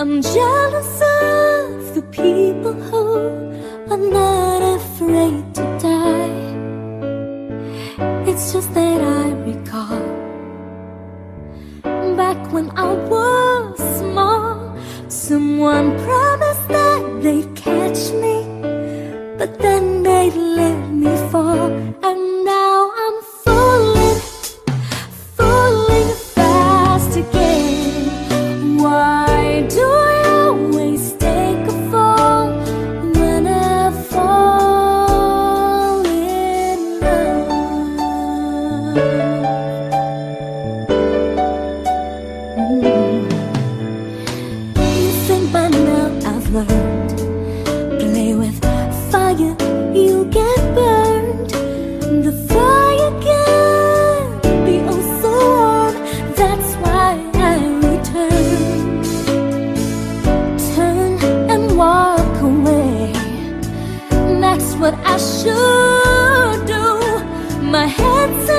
I'm jealous of the people who are not afraid to die. It's just that I recall back when I was small, someone promised that they'd catch me, but then. world. Play with fire, you get burned. The fire can be oh so warm. That's why I return. Turn and walk away. That's what I should do. My head's.